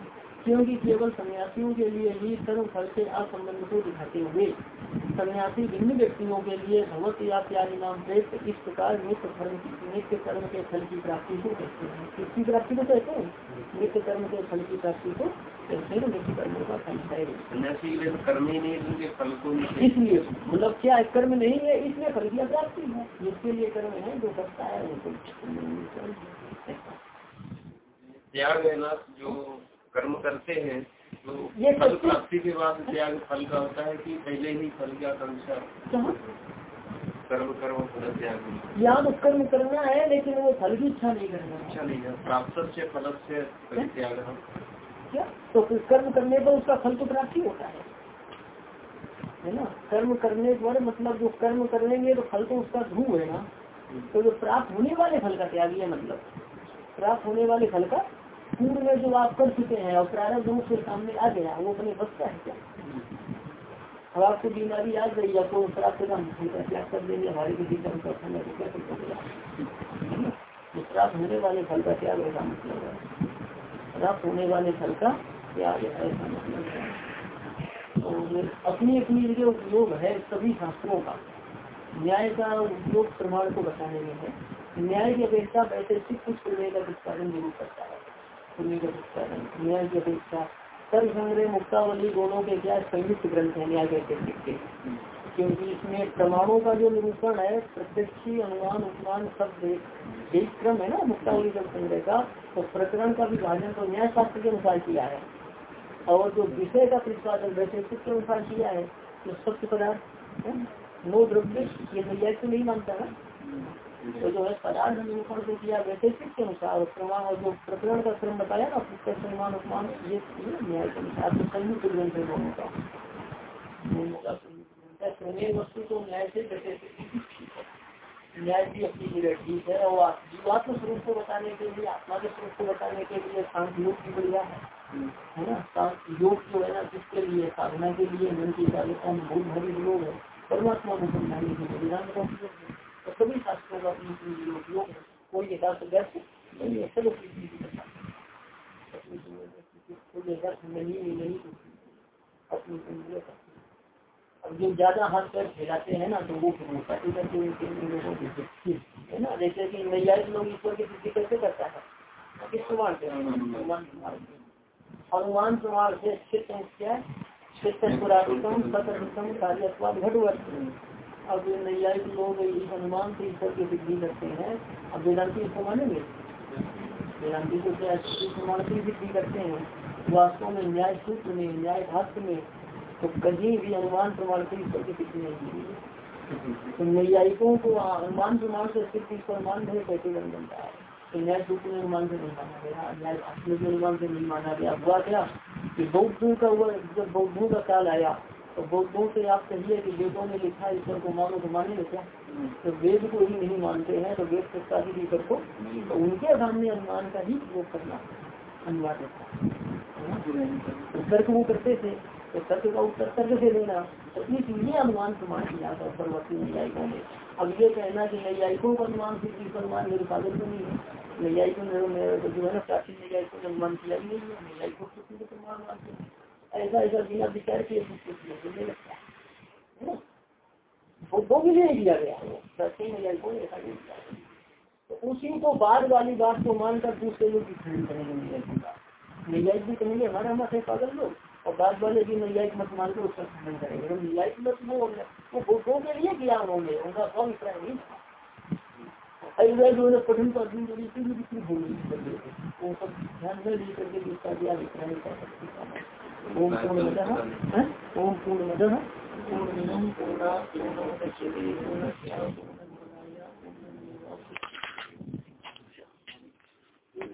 Speaker 1: क्योंकि केवल सन्यासियों के लिए ही कर्म फल से असंबंध को दिखाते हुए सन्यासी भिन्न व्यक्तियों के लिए भगवत या प्यारी नाम प्रेत इस प्रकार नित्य कर्म नित्य कर्म के फल की प्राप्ति को कहते हैं। किसकी प्राप्ति को कहते हैं? नित्य कर्म के फल की प्राप्ति को कहते हैं नित्य कर्मों का फल है।
Speaker 2: को
Speaker 1: इसलिए मतलब क्या कर्म नहीं है इसलिए फल की प्राप्ति है। जिसके लिए कर्म है जो करता है वो
Speaker 2: त्याग है ना जो कर्म करते हैं तो ये फल प्राप्ति के बाद त्याग फल का होता है कि पहले ही फल की आकांक्षा। कर्म कर्म फल त्याग।
Speaker 1: याद तो कर्म करना है लेकिन वो फल की इच्छा नहीं करना।
Speaker 2: इच्छा नहीं है। प्राप्त से फल से त्याग।
Speaker 1: क्या? तो कर्म करने पर उसका फल तो प्राप्ति होता है। है ना? कर्म करने पर मतलब जो कर्म करेंगे तो फल तो उसका ध्रुव है ना। तो जो प्राप्त होने वाले फल का त्याग है मतलब। प्राप्त होने वाले फल का पूर्व में जो आप कर चुके हैं और प्रारंभ रूप से सामने आ गया, वो अपने बस का है क्या? अब आपको बीमारी आ गई तो प्राप्त का त्याग कर देंगे हमारे किसी कर्म का फल है क्या कर प्राप्त होने वाले फल का त्याग ऐसा मतलब है। प्राप्त होने वाले फल का त्याग ऐसा मतलब है। तो अपनी अपनी जगह उपयोग है, सभी शास्त्रों का, न्याय का उपयोग प्रमाण को बताने में है। न्याय की अपेक्षा वैसे कुछ प्रमेय का उत्पादन ज़रूर करता है। न्याय की अपेक्षा। सर्व संग्रह मुक्तावली दोनों के क्या संयुक्त ग्रंथ है, न्याय के क्योंकि इसमें प्रमाणों का जो निरूपण है, प्रत्यक्ष, अनुमान, उपमान, सब एक क्रम है ना मुक्तावली जब संग्रह का तो प्रकरण का विभाजन तो न्याय शास्त्र के अनुसार किया है। और जो विषय का प्रतिपादन वैसे के अनुसार किया है तो सत्य पदार्थ नो द्रव्य ये न्याय तो नहीं मानता है तो जो है पदार्थ निरूपण को किया वैसे के अनुसार प्रमाण और जो प्रकरण का क्रम बताया ना प्रत्यक्ष अनुमान उपमान ये न्याय के अनुसार तो संयुक्त ग्रंथ है दोनों का वस्तु को न्याय से न्याय भी अपनी जगह ठीक है और जीवात्म स्वरूप को बताने के लिए, आत्मा के स्वरूप को बताने के लिए शांत योग की बढ़िया है। है ना? शांत योग जो है ना किसके लिए, साधना के लिए, मन की एकाग्रता में बहुत भारी योग है। परमात्मा को समझाने के लिए, वेदांत का तो सभी शास्त्रों का कोई यथार्थ व्यर्थ नहीं है सब अपनी अब जो ज़्यादा हाथ पैर फैलाते हैं ना तो वो है ना जैसे कि लोग ईश्वर की सिद्धि कैसे करता है। किस प्रमाण से हनुमान प्रमाण हनुमान प्रमाण से अब नैयायिक लोग हनुमान से ईश्वर की सिद्धि करते हैं। अब वेदांति इसको मानेंगे? वेदांति को क्या प्रमाण की सिद्धि करते हैं। वास्तव में न्याय सूत्र में, न्याय भाष्य में तो कहीं भी अनुमान प्रमाण से ईश्वर की सिद्धि नहीं मिली तो न्यायिकों को अनुमान प्रमाण से स्थिति ईश्वर मान रहे कैसे बन बनता है? तो न्याय सूत्र में अनुमान से नहीं माना गया। न्याय भाष्य में अनुमान से नहीं माना गया। हुआ क्या? कि बौद्धों का हुआ, जब बौद्धों का काल आया तो बौद्धों से आप कहिए कि वेदों में लिखा ईश्वर को मानो तो मानेंगे क्या तो वेद को ही नहीं मानते हैं तो वेद सत्ता ही ईश्वर को तो उनके सामने अनुमान का ही उपयोग करना अनिवार्य था तो तर्क वो करते थे तो तर्क का उत्तर तर्क से लेना। तो इसलिए अनुमान प्रमाण किया था परवर्ती न्यायिकों ने। अब ये कहना कि न्यायिकों का अनुमान से की अनुमान मेरे पागल तो नहीं है। न्यायिकों ने जो है ना प्राचीन न्यायिकों ने अनुमान किया ही नहीं है। न्यायिकों को प्रमाण मानते ऐसा ऐसा बिना विचार किए नहीं लगता है? बुद्धों के लिए दिया गया। किया तो उसी को बाद वाली बात को मानकर दूसरे लोग खंडन करेंगे न्यायिक का भी कहेंगे, हमारा मत है पागल लोग। और बाद वाले भी न्यायिक मत मान कर उसका खंडन करेंगे। तो न्यायिक मत वो वो भूतों के लिए किया उन्होंने, उनका कौन अभिप्राय नहीं था। पठन पर दिन जोड़ी से भी कितनी भूमि वो सब ध्यान में ले करके जिसका भी अभिप्राय कर सकते ओम पूर्ण मद ओम पूर्ण मद पूर्ण पूर्ण